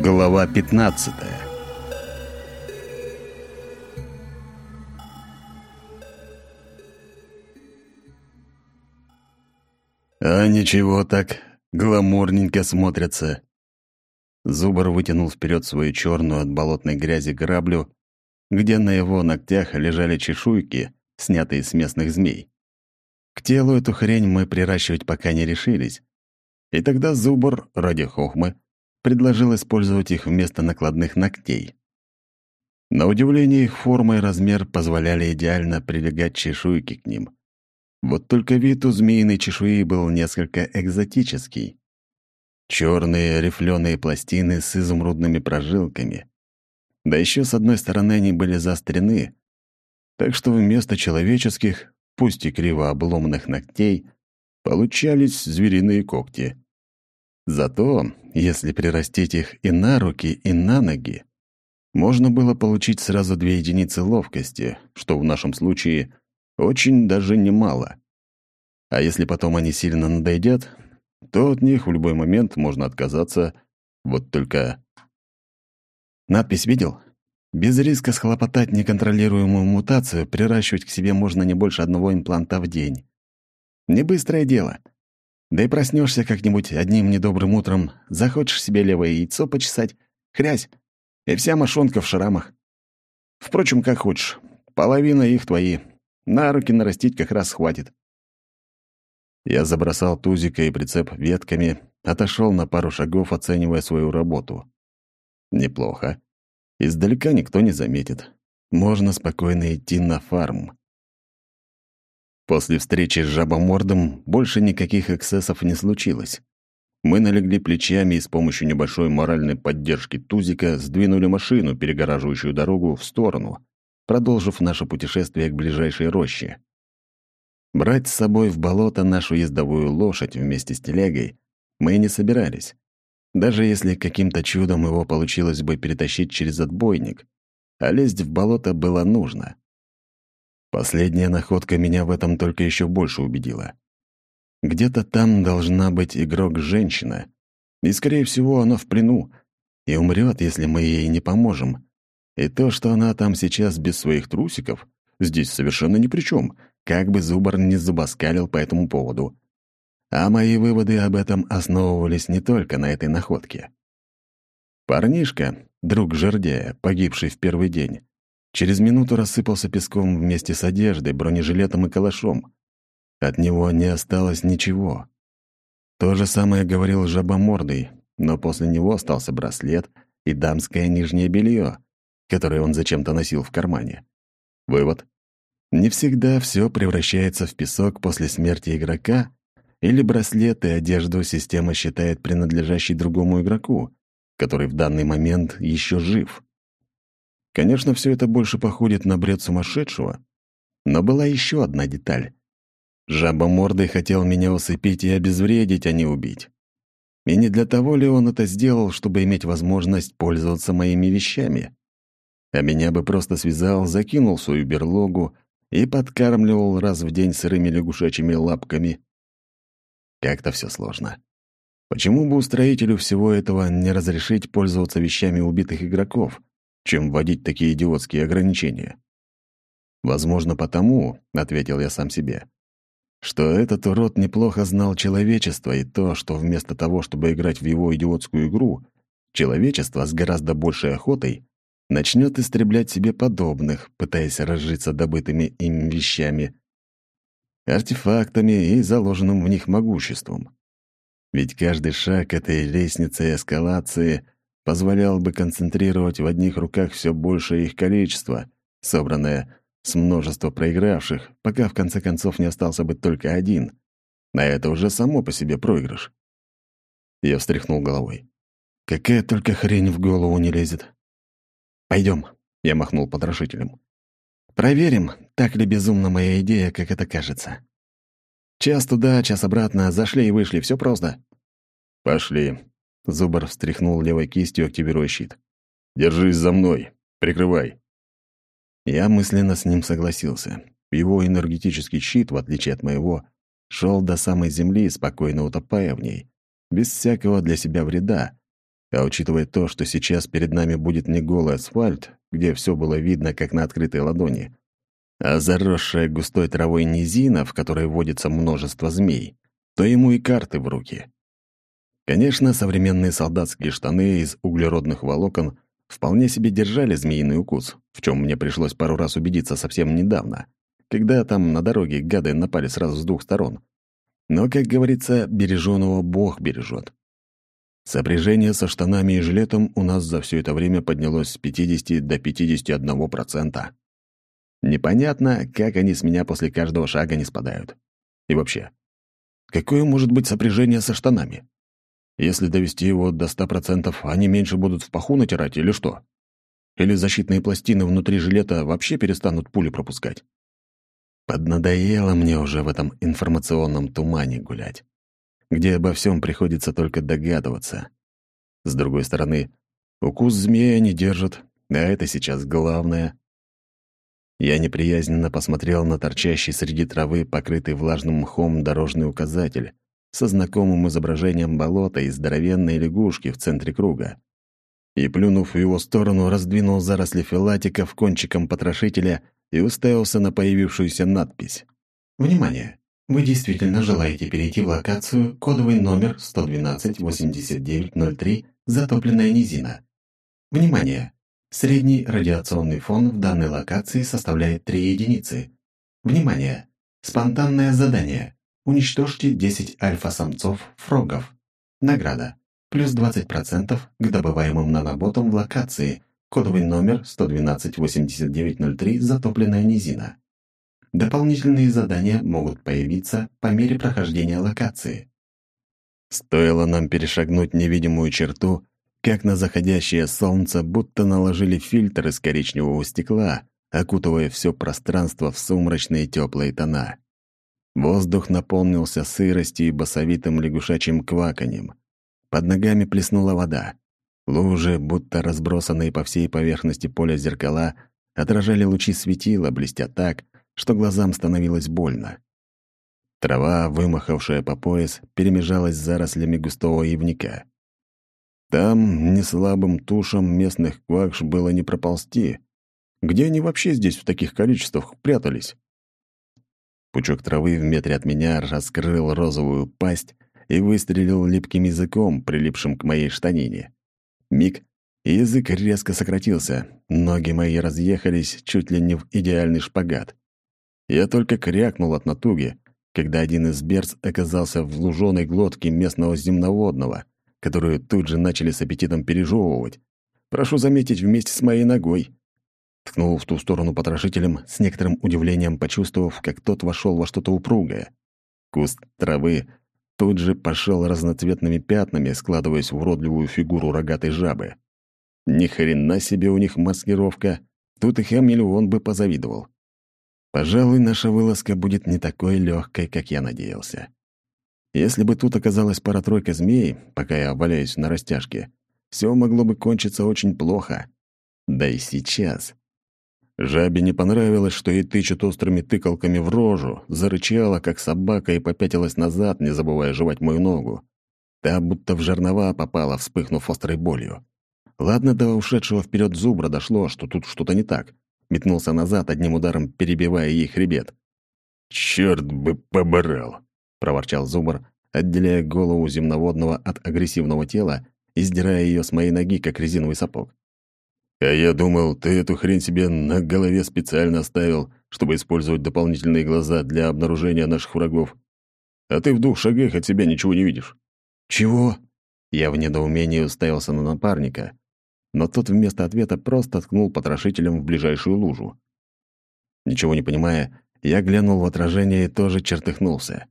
Глава 15 А ничего так, гламурненько смотрятся. Зубр вытянул вперед свою черную от болотной грязи граблю, где на его ногтях лежали чешуйки, снятые с местных змей. К телу эту хрень мы приращивать пока не решились. И тогда Зубр, ради хохмы, предложил использовать их вместо накладных ногтей. На удивление, их форма и размер позволяли идеально прилегать чешуйки к ним. Вот только вид у змеиной чешуи был несколько экзотический. Черные рифленые пластины с изумрудными прожилками. Да еще с одной стороны они были заострены, так что вместо человеческих, пусть и криво обломанных ногтей, получались звериные когти. Зато, если прирастить их и на руки, и на ноги, можно было получить сразу две единицы ловкости, что в нашем случае очень даже немало. А если потом они сильно надоедят, то от них в любой момент можно отказаться. Вот только... Надпись видел? Без риска схлопотать неконтролируемую мутацию приращивать к себе можно не больше одного импланта в день. Не быстрое дело — да и проснешься как-нибудь одним недобрым утром, захочешь себе левое яйцо почесать, хрясь, и вся мошонка в шрамах. Впрочем, как хочешь, половина их твои. На руки нарастить как раз хватит. Я забросал тузика и прицеп ветками, отошел на пару шагов, оценивая свою работу. Неплохо. Издалека никто не заметит. Можно спокойно идти на фарм. После встречи с жабомордом больше никаких эксцессов не случилось. Мы налегли плечами и с помощью небольшой моральной поддержки Тузика сдвинули машину, перегораживающую дорогу, в сторону, продолжив наше путешествие к ближайшей роще. Брать с собой в болото нашу ездовую лошадь вместе с телегой мы не собирались, даже если каким-то чудом его получилось бы перетащить через отбойник, а лезть в болото было нужно. Последняя находка меня в этом только еще больше убедила. Где-то там должна быть игрок-женщина, и, скорее всего, она в плену, и умрет, если мы ей не поможем. И то, что она там сейчас без своих трусиков, здесь совершенно ни при чем, как бы Зубар не забаскалил по этому поводу. А мои выводы об этом основывались не только на этой находке. Парнишка, друг жердяя, погибший в первый день, Через минуту рассыпался песком вместе с одеждой, бронежилетом и калашом. От него не осталось ничего. То же самое говорил жабомордый, но после него остался браслет и дамское нижнее белье, которое он зачем-то носил в кармане. Вывод. Не всегда все превращается в песок после смерти игрока, или браслет и одежду система считает принадлежащей другому игроку, который в данный момент еще жив. Конечно, все это больше походит на бред сумасшедшего, но была еще одна деталь. Жаба мордой хотел меня усыпить и обезвредить, а не убить. И не для того ли он это сделал, чтобы иметь возможность пользоваться моими вещами? А меня бы просто связал, закинул свою берлогу и подкармливал раз в день сырыми лягушачьими лапками. Как-то все сложно. Почему бы устроителю всего этого не разрешить пользоваться вещами убитых игроков, чем вводить такие идиотские ограничения. «Возможно, потому», — ответил я сам себе, что этот урод неплохо знал человечество и то, что вместо того, чтобы играть в его идиотскую игру, человечество с гораздо большей охотой начнет истреблять себе подобных, пытаясь разжиться добытыми им вещами, артефактами и заложенным в них могуществом. Ведь каждый шаг этой лестницы эскалации позволял бы концентрировать в одних руках все большее их количество, собранное с множества проигравших, пока в конце концов не остался бы только один. На это уже само по себе проигрыш. Я встряхнул головой. Какая только хрень в голову не лезет. Пойдем, я махнул потрошителем. Проверим, так ли безумна моя идея, как это кажется. Час туда, час обратно, зашли и вышли, все просто. Пошли, Зубар встряхнул левой кистью, активируя щит. «Держись за мной! Прикрывай!» Я мысленно с ним согласился. Его энергетический щит, в отличие от моего, шел до самой земли, спокойно утопая в ней, без всякого для себя вреда, А учитывая то, что сейчас перед нами будет не голый асфальт, где все было видно, как на открытой ладони, а заросшая густой травой низина, в которой водится множество змей, то ему и карты в руки. Конечно, современные солдатские штаны из углеродных волокон вполне себе держали змеиный укус, в чем мне пришлось пару раз убедиться совсем недавно, когда там на дороге гады напали сразу с двух сторон. Но, как говорится, береженого Бог бережет. Сопряжение со штанами и жилетом у нас за все это время поднялось с 50 до 51%. Непонятно, как они с меня после каждого шага не спадают. И вообще, какое может быть сопряжение со штанами? Если довести его до 100%, они меньше будут в паху натирать или что? Или защитные пластины внутри жилета вообще перестанут пули пропускать? Поднадоело мне уже в этом информационном тумане гулять, где обо всем приходится только догадываться. С другой стороны, укус змея не держит, а это сейчас главное. Я неприязненно посмотрел на торчащий среди травы, покрытый влажным мхом, дорожный указатель со знакомым изображением болота и здоровенной лягушки в центре круга. И, плюнув в его сторону, раздвинул заросли филатиков кончиком потрошителя и уставился на появившуюся надпись. «Внимание! Вы действительно желаете перейти в локацию кодовый номер 112-8903 «Затопленная низина». Внимание! Средний радиационный фон в данной локации составляет 3 единицы. Внимание! Спонтанное задание. Уничтожьте 10 альфа-самцов фрогов. Награда. Плюс 20% к добываемым наноботам в локации. Кодовый номер 112-8903 «Затопленная низина». Дополнительные задания могут появиться по мере прохождения локации. Стоило нам перешагнуть невидимую черту, как на заходящее солнце будто наложили фильтр из коричневого стекла, окутывая все пространство в сумрачные теплые тона. Воздух наполнился сыростью и басовитым лягушачьим кваканьем. Под ногами плеснула вода. Лужи, будто разбросанные по всей поверхности поля зеркала, отражали лучи светила, блестя так, что глазам становилось больно. Трава, вымахавшая по пояс, перемежалась зарослями густого ивника. Там неслабым тушам местных квакш было не проползти. Где они вообще здесь в таких количествах прятались? Пучок травы в метре от меня раскрыл розовую пасть и выстрелил липким языком, прилипшим к моей штанине. Миг, язык резко сократился, ноги мои разъехались чуть ли не в идеальный шпагат. Я только крякнул от натуги, когда один из берц оказался в луженой глотке местного земноводного, которую тут же начали с аппетитом пережевывать. Прошу заметить, вместе с моей ногой. Ткнул в ту сторону потрошителем, с некоторым удивлением почувствовав, как тот вошел во что-то упругое. Куст травы тут же пошел разноцветными пятнами, складываясь в уродливую фигуру рогатой жабы. Ни хрена себе у них маскировка. Тут и хамелеон бы позавидовал. Пожалуй, наша вылазка будет не такой легкой, как я надеялся. Если бы тут оказалась пара-тройка змей, пока я валяюсь на растяжке, все могло бы кончиться очень плохо. Да и сейчас. Жабе не понравилось, что ей тычут острыми тыкалками в рожу, зарычала, как собака, и попятилась назад, не забывая жевать мою ногу. Та будто в жернова попала, вспыхнув острой болью. Ладно, до ушедшего вперед зубра дошло, что тут что-то не так. Метнулся назад, одним ударом перебивая ей хребет. «Чёрт бы поборал!» проворчал зубр, отделяя голову земноводного от агрессивного тела и сдирая ее с моей ноги, как резиновый сапог. «А я думал, ты эту хрень себе на голове специально оставил, чтобы использовать дополнительные глаза для обнаружения наших врагов. А ты в двух шагах от себя ничего не видишь». «Чего?» Я в недоумении уставился на напарника, но тот вместо ответа просто ткнул потрошителем в ближайшую лужу. Ничего не понимая, я глянул в отражение и тоже чертыхнулся.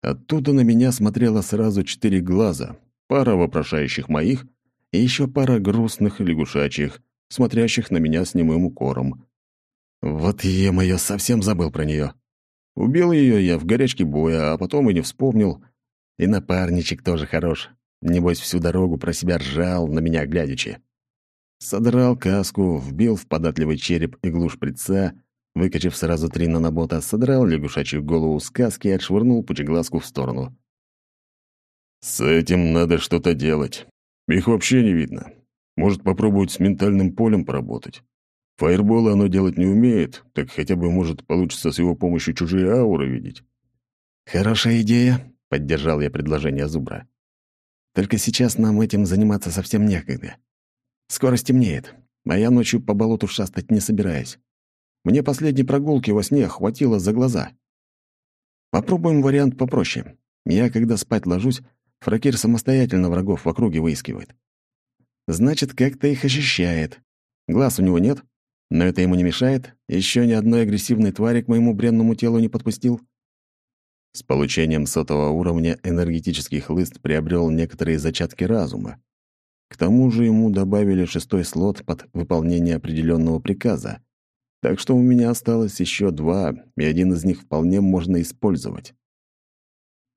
Оттуда на меня смотрело сразу четыре глаза, пара вопрошающих моих и еще пара грустных лягушачьих, смотрящих на меня с немым укором. Вот е-мое, совсем забыл про нее. Убил ее я в горячке боя, а потом и не вспомнил. И напарничек тоже хорош. Небось, всю дорогу про себя ржал, на меня глядячи. Содрал каску, вбил в податливый череп иглу шприца Выкачав сразу три нанобота, содрал лягушачью голову с каски и отшвырнул пучеглазку в сторону. «С этим надо что-то делать. Их вообще не видно. Может, попробовать с ментальным полем поработать. Фаерболы оно делать не умеет, так хотя бы, может, получится с его помощью чужие ауры видеть. «Хорошая идея», — поддержал я предложение Зубра. «Только сейчас нам этим заниматься совсем некогда. Скоро стемнеет, а я ночью по болоту шастать не собираюсь. Мне последней прогулки во сне хватило за глаза. Попробуем вариант попроще. Я, когда спать ложусь, Фракир самостоятельно врагов в округе выискивает. Значит, как-то их ощущает. Глаз у него нет, но это ему не мешает. Еще ни одной агрессивной твари к моему бренному телу не подпустил. С получением сотого уровня энергетический хлыст приобрел некоторые зачатки разума. К тому же ему добавили шестой слот под выполнение определенного приказа. Так что у меня осталось еще два, и один из них вполне можно использовать.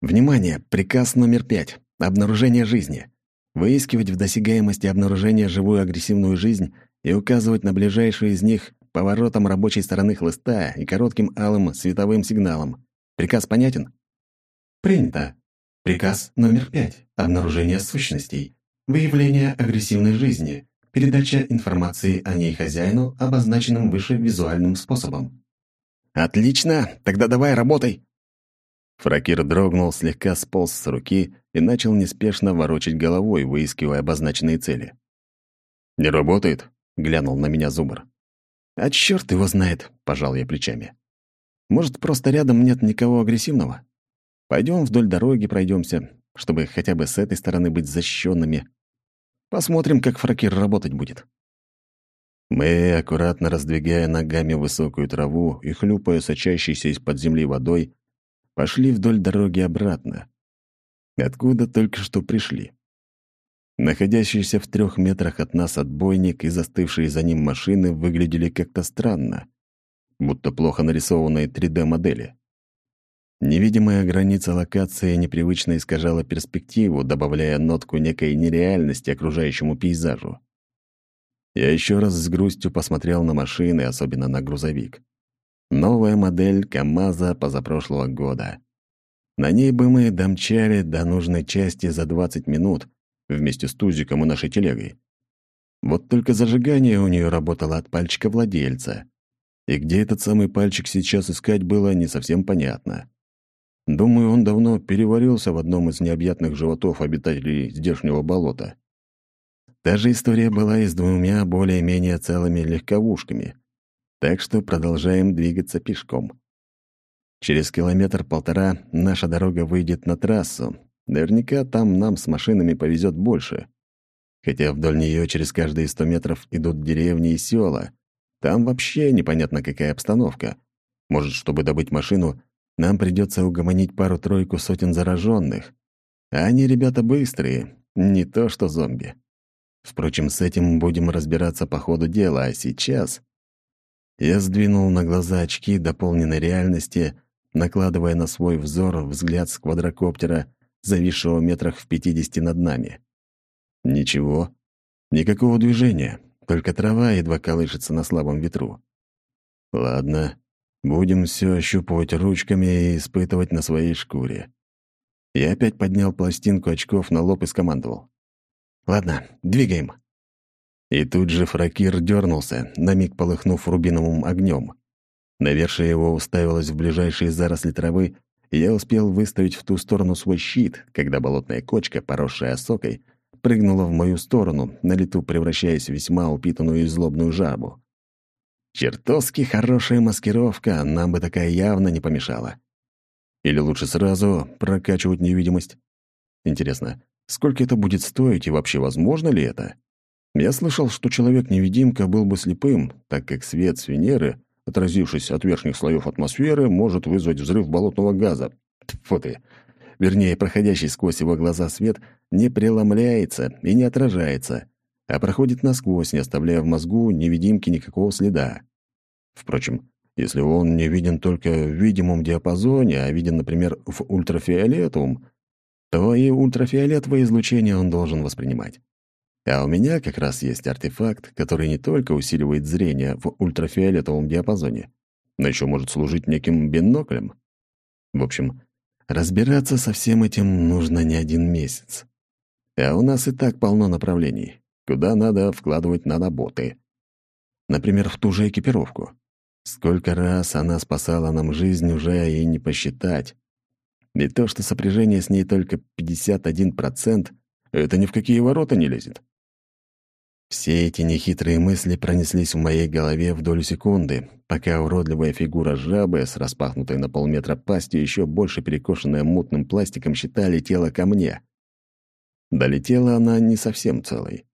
Внимание! Приказ номер пять. Обнаружение жизни. Выискивать в досягаемости обнаружения живую агрессивную жизнь и указывать на ближайшую из них поворотом рабочей стороны хлыста и коротким алым световым сигналом. Приказ понятен? Принято. Приказ номер пять. Обнаружение сущностей. Выявление агрессивной жизни. Передача информации о ней хозяину, обозначенным выше визуальным способом. «Отлично! Тогда давай, работай!» Фракир дрогнул, слегка сполз с руки и начал неспешно ворочать головой, выискивая обозначенные цели. «Не работает?» — глянул на меня Зубр. «А чёрт его знает!» — пожал я плечами. «Может, просто рядом нет никого агрессивного? Пойдем вдоль дороги пройдемся, чтобы хотя бы с этой стороны быть защищенными. Посмотрим, как фракир работать будет. Мы, аккуратно раздвигая ногами высокую траву и хлюпая сочащейся из-под земли водой, пошли вдоль дороги обратно. Откуда только что пришли. Находящиеся в трех метрах от нас отбойник и застывшие за ним машины выглядели как-то странно, будто плохо нарисованные 3D-модели. Невидимая граница локации непривычно искажала перспективу, добавляя нотку некой нереальности окружающему пейзажу. Я еще раз с грустью посмотрел на машины, особенно на грузовик. Новая модель КАМАЗа позапрошлого года. На ней бы мы домчали до нужной части за 20 минут вместе с Тузиком и нашей телегой. Вот только зажигание у нее работало от пальчика владельца. И где этот самый пальчик сейчас искать было не совсем понятно. Думаю, он давно переварился в одном из необъятных животов обитателей здешнего болота. Та же история была и с двумя более-менее целыми легковушками. Так что продолжаем двигаться пешком. Через километр-полтора наша дорога выйдет на трассу. Наверняка там нам с машинами повезет больше. Хотя вдоль нее через каждые сто метров идут деревни и села. Там вообще непонятно какая обстановка. Может, чтобы добыть машину, нам придется угомонить пару-тройку сотен зараженных. А они, ребята, быстрые, не то что зомби. Впрочем, с этим будем разбираться по ходу дела, а сейчас... Я сдвинул на глаза очки дополненной реальности, накладывая на свой взор взгляд с квадрокоптера, зависшего метрах в пятидесяти над нами. Ничего. Никакого движения, только трава едва колышется на слабом ветру. Ладно, Будем все ощупывать ручками и испытывать на своей шкуре. Я опять поднял пластинку очков на лоб и скомандовал. «Ладно, двигаем». И тут же фракир дернулся, на миг полыхнув рубиновым огнем. Навершие его уставилось в ближайшие заросли травы, и я успел выставить в ту сторону свой щит, когда болотная кочка, поросшая осокой, прыгнула в мою сторону, на лету превращаясь в весьма упитанную и злобную жабу. Чертовски хорошая маскировка, нам бы такая явно не помешала. Или лучше сразу прокачивать невидимость? Интересно, сколько это будет стоить и вообще возможно ли это? Я слышал, что человек-невидимка был бы слепым, так как свет с Венеры, отразившись от верхних слоев атмосферы, может вызвать взрыв болотного газа. Тьфу ты! Вернее, проходящий сквозь его глаза свет не преломляется и не отражается, а проходит насквозь, не оставляя в мозгу невидимки никакого следа. Впрочем, если он не виден только в видимом диапазоне, а виден, например, в ультрафиолетовом, то и ультрафиолетовое излучение он должен воспринимать. А у меня как раз есть артефакт, который не только усиливает зрение в ультрафиолетовом диапазоне, но еще может служить неким биноклем. В общем, разбираться со всем этим нужно не один месяц. А у нас и так полно направлений, куда надо вкладывать наноботы. Например, в ту же экипировку. Сколько раз она спасала нам жизнь, уже и не посчитать. И то, что сопряжение с ней только 51%, это ни в какие ворота не лезет. Все эти нехитрые мысли пронеслись в моей голове в долю секунды, пока уродливая фигура жабы с распахнутой на полметра пастью, еще больше перекошенная мутным пластиком, щита летела ко мне. Долетела она не совсем целой.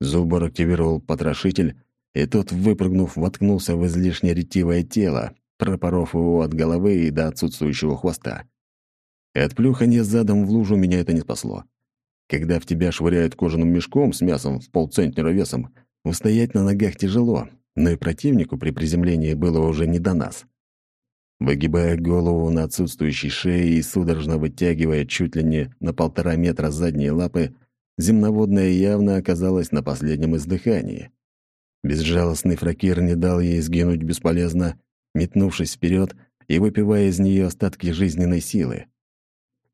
Зубор активировал потрошитель, и тот, выпрыгнув, воткнулся в излишне ретивое тело, пропоров его от головы и до отсутствующего хвоста. И от плюханья задом в лужу меня это не спасло. Когда в тебя швыряют кожаным мешком с мясом в полцентнера весом, устоять на ногах тяжело, но и противнику при приземлении было уже не до нас. Выгибая голову на отсутствующей шее и судорожно вытягивая чуть ли не на полтора метра задние лапы, земноводная явно оказалась на последнем издыхании. Безжалостный фракир не дал ей сгинуть бесполезно, метнувшись вперед и выпивая из нее остатки жизненной силы.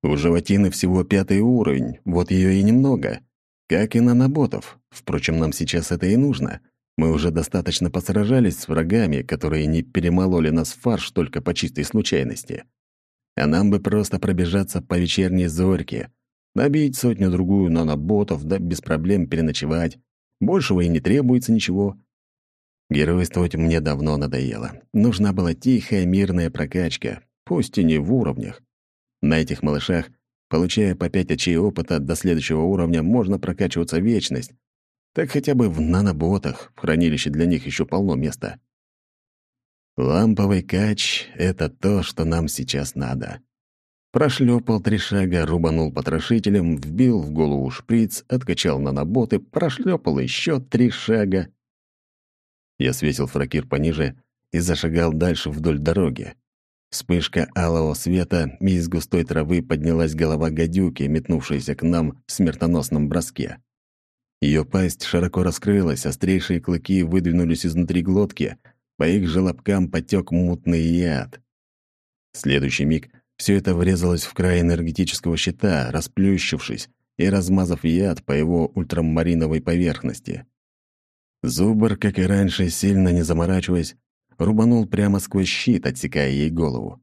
У животины всего пятый уровень, вот ее и немного. Как и наноботов. Впрочем, нам сейчас это и нужно. Мы уже достаточно посражались с врагами, которые не перемололи нас в фарш только по чистой случайности. А нам бы просто пробежаться по вечерней зорьке, набить сотню-другую наноботов, да без проблем переночевать. Большего и не требуется ничего. Геройствовать мне давно надоело. Нужна была тихая, мирная прокачка, пусть и не в уровнях. На этих малышах, получая по пять очей опыта до следующего уровня, можно прокачиваться вечность. Так хотя бы в наноботах, в хранилище для них еще полно места. Ламповый кач — это то, что нам сейчас надо. Прошлепал три шага, рубанул потрошителем, вбил в голову шприц, откачал наноботы, прошлепал еще три шага. Я свесил фракир пониже и зашагал дальше вдоль дороги. Вспышка алого света, и из густой травы поднялась голова гадюки, метнувшаяся к нам в смертоносном броске. Ее пасть широко раскрылась, острейшие клыки выдвинулись изнутри глотки, по их желобкам потек мутный яд. В следующий миг все это врезалось в край энергетического щита, расплющившись и размазав яд по его ультрамариновой поверхности. Зубр, как и раньше, сильно не заморачиваясь, рубанул прямо сквозь щит, отсекая ей голову.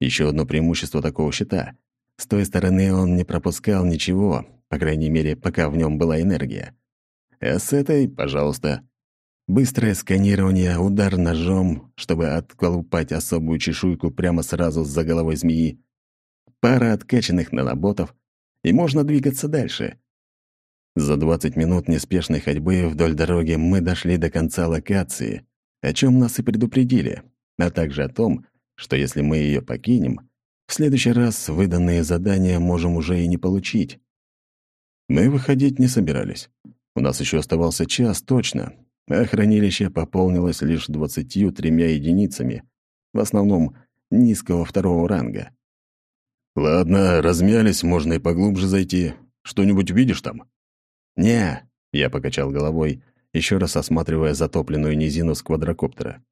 Еще одно преимущество такого щита. С той стороны он не пропускал ничего, по крайней мере, пока в нем была энергия. А с этой, пожалуйста. Быстрое сканирование, удар ножом, чтобы отколупать особую чешуйку прямо сразу за головой змеи. Пара откачанных наноботов, и можно двигаться дальше. За 20 минут неспешной ходьбы вдоль дороги мы дошли до конца локации, о чем нас и предупредили, а также о том, что если мы ее покинем, в следующий раз выданные задания можем уже и не получить. Мы выходить не собирались. У нас еще оставался час точно, а хранилище пополнилось лишь двадцатью тремя единицами, в основном низкого второго ранга. «Ладно, размялись, можно и поглубже зайти. Что-нибудь видишь там?» «Не», — я покачал головой еще раз осматривая затопленную низину с квадрокоптера.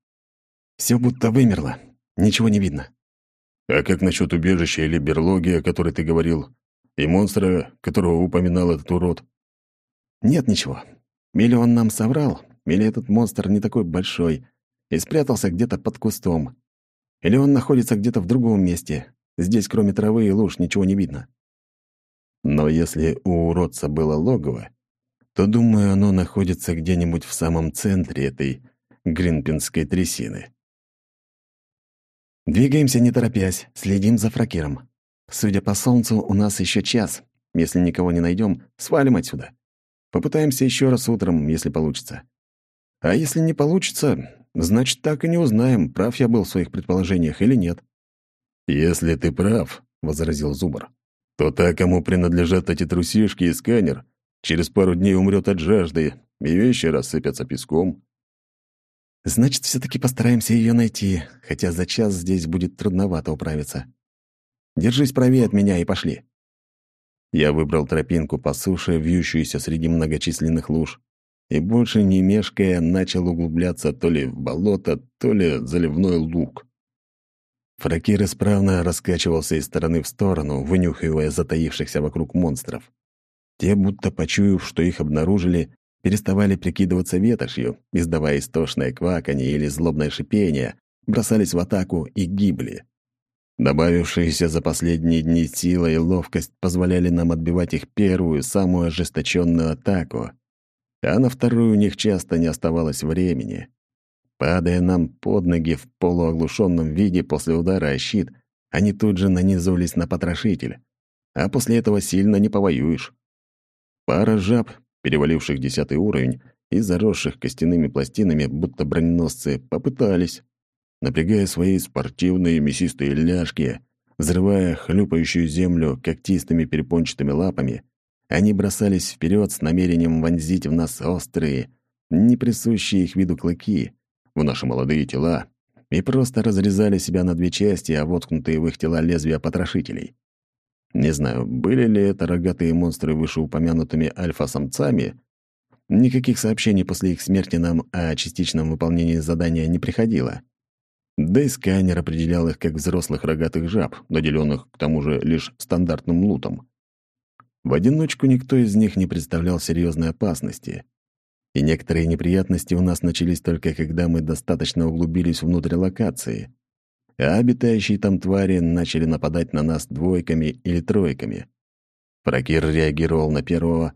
Все будто вымерло. Ничего не видно. А как насчет убежища или берлоги, о которой ты говорил, и монстра, которого упоминал этот урод? Нет ничего. Или он нам соврал, или этот монстр не такой большой и спрятался где-то под кустом. Или он находится где-то в другом месте. Здесь, кроме травы и луж, ничего не видно. Но если у уродца было логово, то, думаю, оно находится где-нибудь в самом центре этой гринпинской трясины. Двигаемся не торопясь, следим за фракиром. Судя по солнцу, у нас еще час. Если никого не найдем, свалим отсюда. Попытаемся еще раз утром, если получится. А если не получится, значит, так и не узнаем, прав я был в своих предположениях или нет. «Если ты прав», — возразил Зубр, «то та, кому принадлежат эти трусишки и сканер, Через пару дней умрет от жажды, и вещи рассыпятся песком. Значит, все таки постараемся ее найти, хотя за час здесь будет трудновато управиться. Держись правее от меня и пошли. Я выбрал тропинку по суше, вьющуюся среди многочисленных луж, и больше не мешкая начал углубляться то ли в болото, то ли заливной луг. Фракир исправно раскачивался из стороны в сторону, вынюхивая затаившихся вокруг монстров. Те, будто почуяв, что их обнаружили, переставали прикидываться ветошью, издавая истошное кваканье или злобное шипение, бросались в атаку и гибли. Добавившиеся за последние дни сила и ловкость позволяли нам отбивать их первую, самую ожесточенную атаку, а на вторую у них часто не оставалось времени. Падая нам под ноги в полуоглушенном виде после удара о щит, они тут же нанизывались на потрошитель, а после этого сильно не повоюешь. Пара жаб, переваливших десятый уровень и заросших костяными пластинами, будто броненосцы, попытались, напрягая свои спортивные мясистые ляжки, взрывая хлюпающую землю когтистыми перепончатыми лапами, они бросались вперед с намерением вонзить в нас острые, не присущие их виду клыки, в наши молодые тела, и просто разрезали себя на две части, а воткнутые в их тела лезвия потрошителей. Не знаю, были ли это рогатые монстры вышеупомянутыми альфа-самцами. Никаких сообщений после их смерти нам о частичном выполнении задания не приходило. Да и сканер определял их как взрослых рогатых жаб, наделенных к тому же лишь стандартным лутом. В одиночку никто из них не представлял серьезной опасности. И некоторые неприятности у нас начались только когда мы достаточно углубились внутрь локации а обитающие там твари начали нападать на нас двойками или тройками. Прокир реагировал на первого,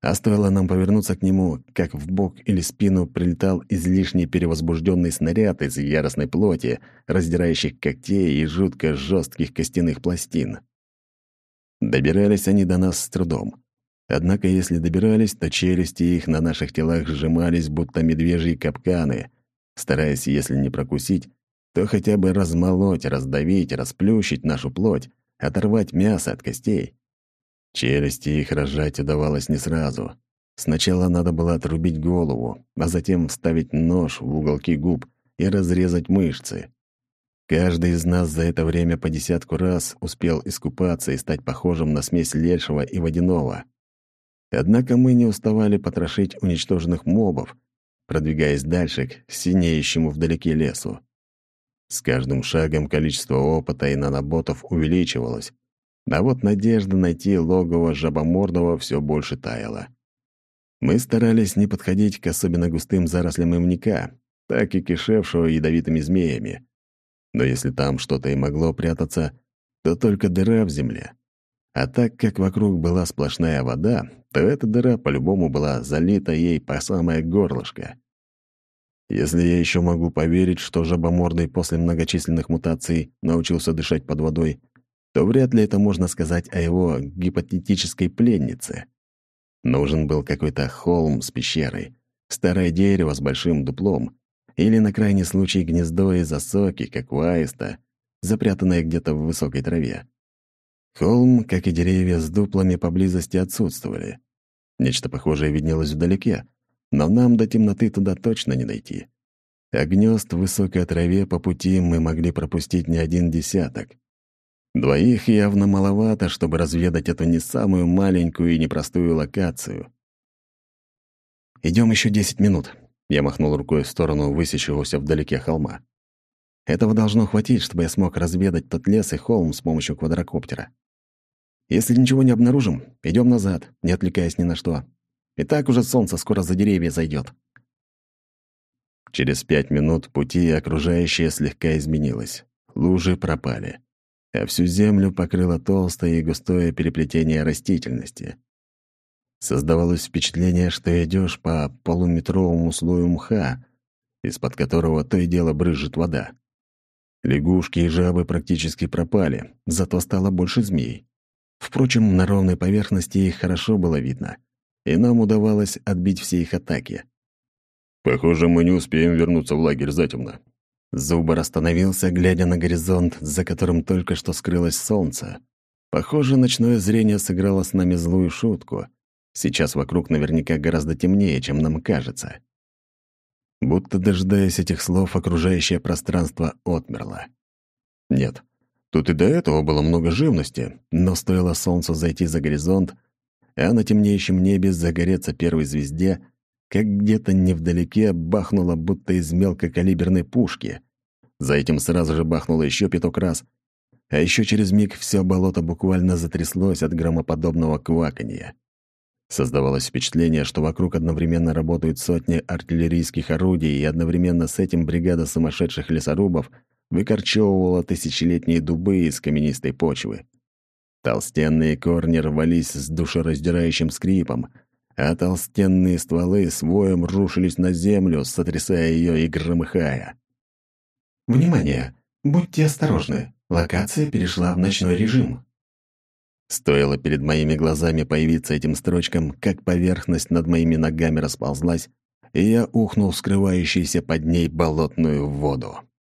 а стоило нам повернуться к нему, как в бок или спину прилетал излишне перевозбужденный снаряд из яростной плоти, раздирающих когтей и жутко жестких костяных пластин. Добирались они до нас с трудом. Однако, если добирались, то челюсти их на наших телах сжимались, будто медвежьи капканы, стараясь, если не прокусить, то хотя бы размолоть, раздавить, расплющить нашу плоть, оторвать мясо от костей. Челюсти их разжать удавалось не сразу. Сначала надо было отрубить голову, а затем вставить нож в уголки губ и разрезать мышцы. Каждый из нас за это время по десятку раз успел искупаться и стать похожим на смесь лешего и водяного. Однако мы не уставали потрошить уничтоженных мобов, продвигаясь дальше к синеющему вдалеке лесу. С каждым шагом количество опыта и наноботов увеличивалось, а вот надежда найти логово жабомордого все больше таяла. Мы старались не подходить к особенно густым зарослям ивника, так и кишевшего ядовитыми змеями. Но если там что-то и могло прятаться, то только дыра в земле. А так как вокруг была сплошная вода, то эта дыра по-любому была залита ей по самое горлышко. Если я еще могу поверить, что жабомордый после многочисленных мутаций научился дышать под водой, то вряд ли это можно сказать о его гипотетической пленнице. Нужен был какой-то холм с пещерой, старое дерево с большим дуплом, или, на крайний случай, гнездо из осоки, как у аиста, запрятанное где-то в высокой траве. Холм, как и деревья с дуплами, поблизости отсутствовали. Нечто похожее виднелось вдалеке, но нам до темноты туда точно не дойти. А гнезд в высокой траве по пути мы могли пропустить не один десяток. Двоих явно маловато, чтобы разведать эту не самую маленькую и непростую локацию. Идем еще десять минут», — я махнул рукой в сторону высящегося вдалеке холма. «Этого должно хватить, чтобы я смог разведать тот лес и холм с помощью квадрокоптера. Если ничего не обнаружим, идем назад, не отвлекаясь ни на что. И так уже солнце скоро за деревья зайдет. Через пять минут пути окружающее слегка изменилось. Лужи пропали, а всю землю покрыло толстое и густое переплетение растительности. Создавалось впечатление, что идешь по полуметровому слою мха, из-под которого то и дело брызжет вода. Лягушки и жабы практически пропали, зато стало больше змей. Впрочем, на ровной поверхности их хорошо было видно — и нам удавалось отбить все их атаки. «Похоже, мы не успеем вернуться в лагерь затемно». Зубар остановился, глядя на горизонт, за которым только что скрылось солнце. Похоже, ночное зрение сыграло с нами злую шутку. Сейчас вокруг наверняка гораздо темнее, чем нам кажется. Будто дожидаясь этих слов, окружающее пространство отмерло. Нет, тут и до этого было много живности, но стоило солнцу зайти за горизонт, а на темнеющем небе загореться первой звезде, как где-то невдалеке бахнуло будто из мелкокалиберной пушки. За этим сразу же бахнуло еще пяток раз, а еще через миг все болото буквально затряслось от громоподобного кваканья. Создавалось впечатление, что вокруг одновременно работают сотни артиллерийских орудий, и одновременно с этим бригада сумасшедших лесорубов выкорчевывала тысячелетние дубы из каменистой почвы. Толстенные корни рвались с душераздирающим скрипом, а толстенные стволы с воем рушились на землю, сотрясая ее и громыхая. «Внимание! Будьте осторожны! Локация перешла в ночной режим!» Стоило перед моими глазами появиться этим строчкам, как поверхность над моими ногами расползлась, и я ухнул в скрывающуюся под ней болотную воду.